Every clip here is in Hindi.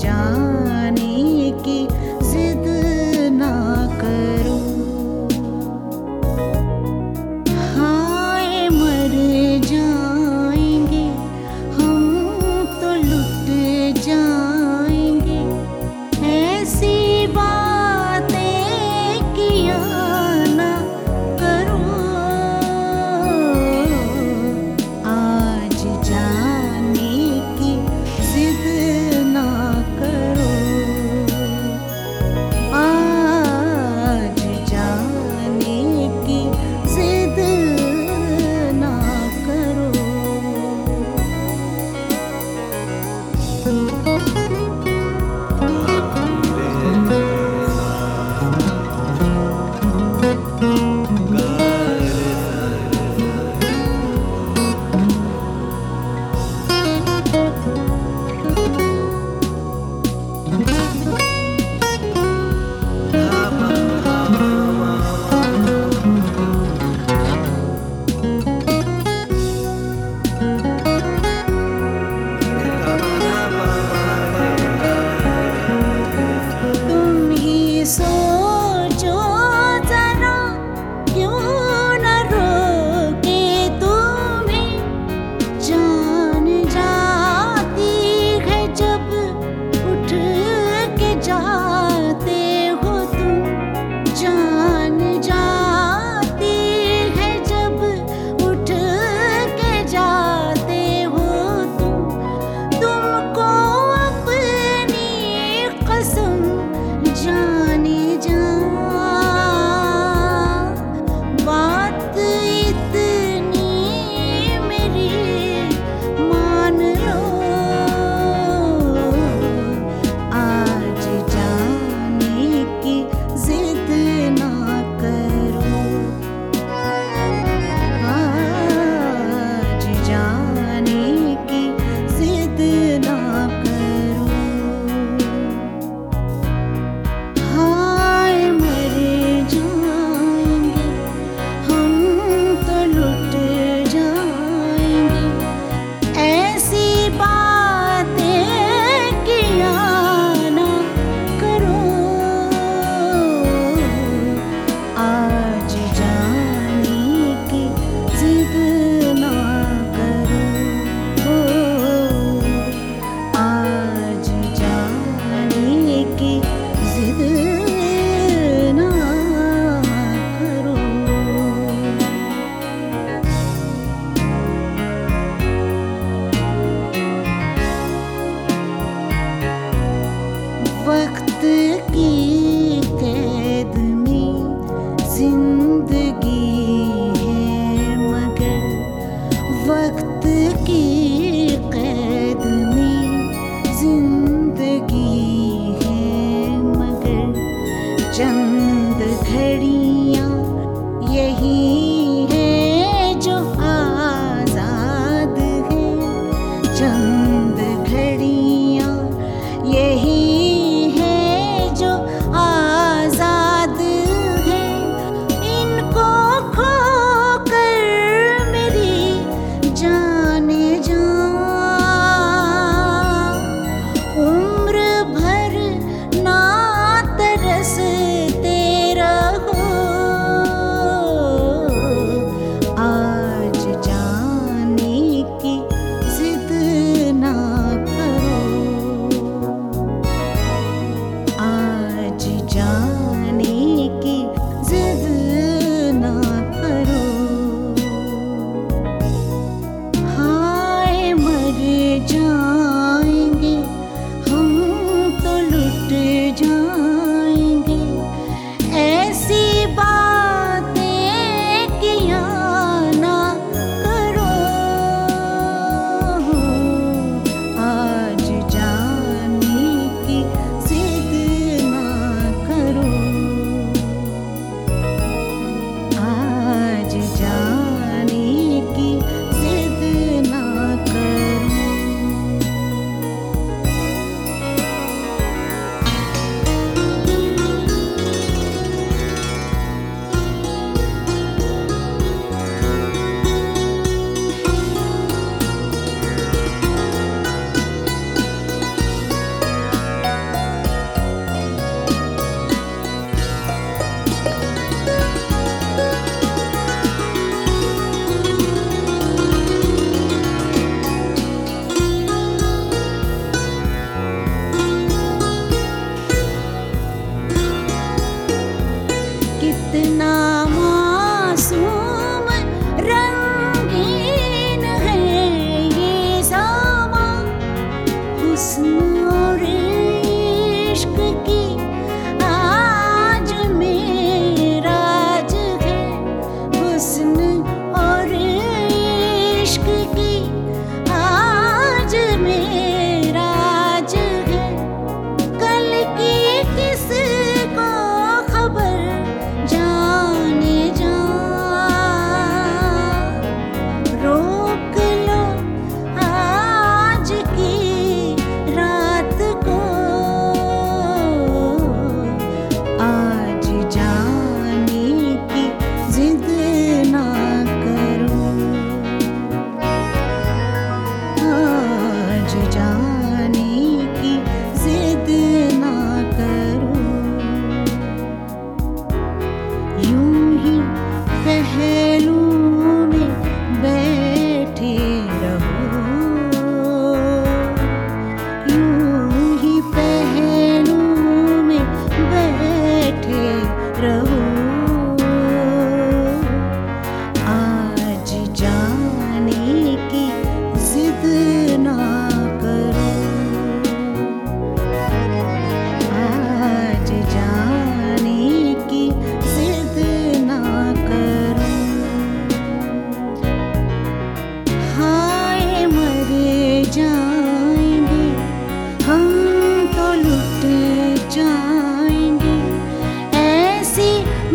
जाने की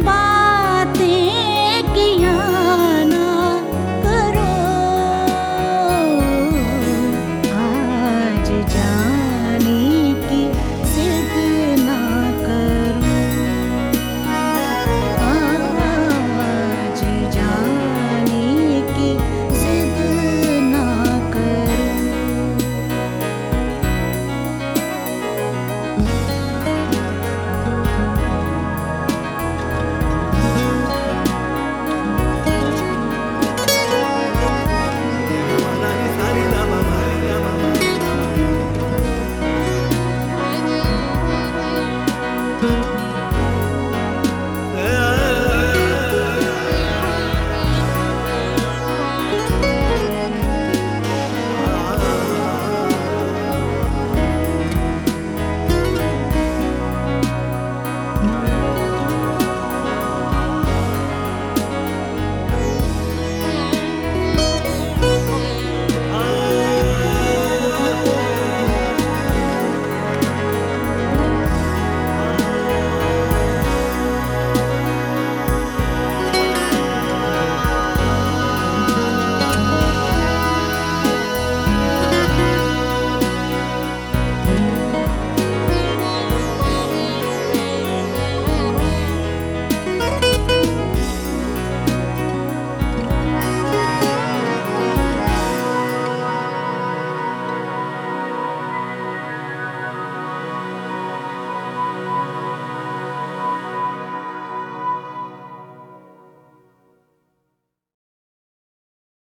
Bye.